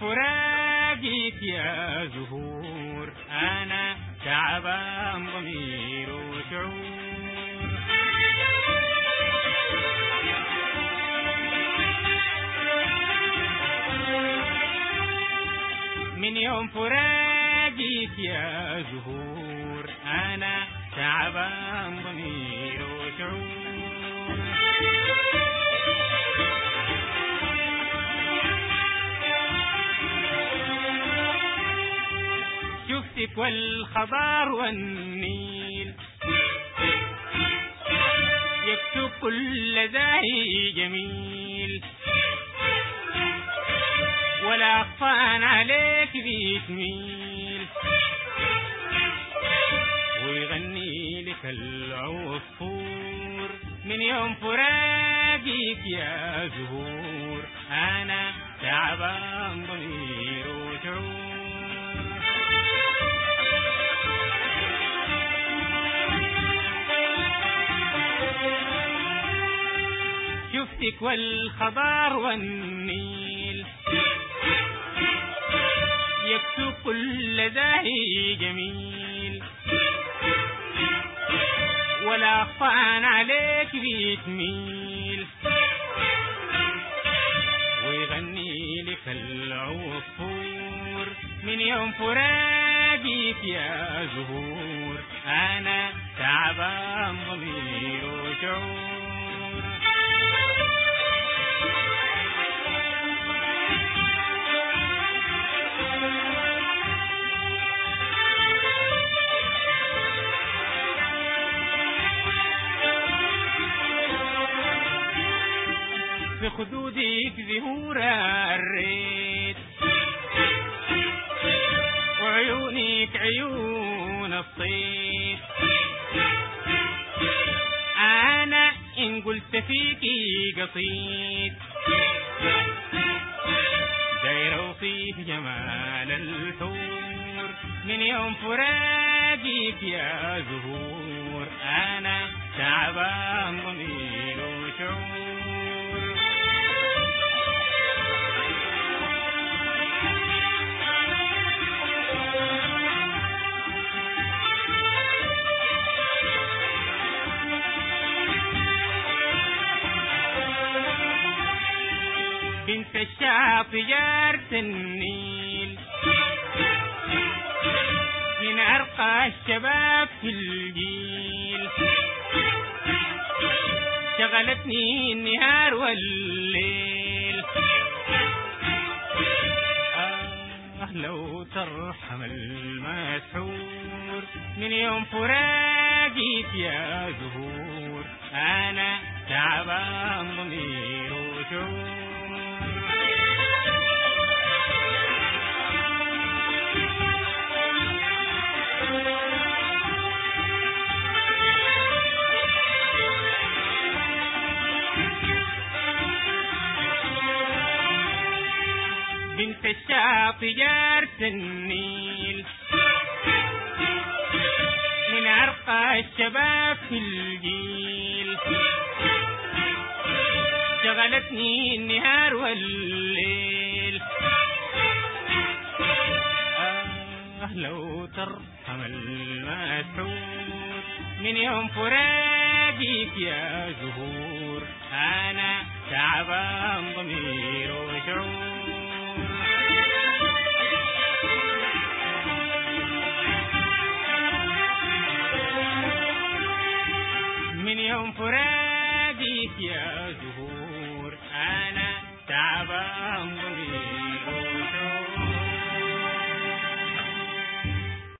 فراقك يا زهور. أنا تعبان ضمير من يوم فراقك يا زهور أنا تعبان شفتك والخضار والنيل. يكتب كل ذاهي جميل. ولا أخفان عليك بيتميل ويغني لك العصفور من يوم فراقك يا زهور. أنا تعبان ضمير. شفتك والخضار والنيل. يكتب كل ذاهي جميل. ولا أخفان عليك بيتميل. ويغني لك العصفور من يوم فراقك يا زهور. أنا تعبان ضمير وشعور خدودك زهور الريت. وعيونك عيون الصيد أنا إن قلت فيكي قصيد داير أوصيف جمال الحور. من يوم فراقك يا زهور. أنا تعبان ضمير بنت الشاطئ جارة النيل من أرقى الشباب في الجيل. شغلتني النهار والليل. آه لو ترحم المسحور من يوم فراقك يا زهور. أنا تعبان ضمير وشعور بنت الشاطئ جارة النيل من أرقى الشباب في الجيل. شغلتني النهار والليل. آه لو ترحم المسحور من يوم فراقك يا زهور. أنا تعبان ضمير وشعور.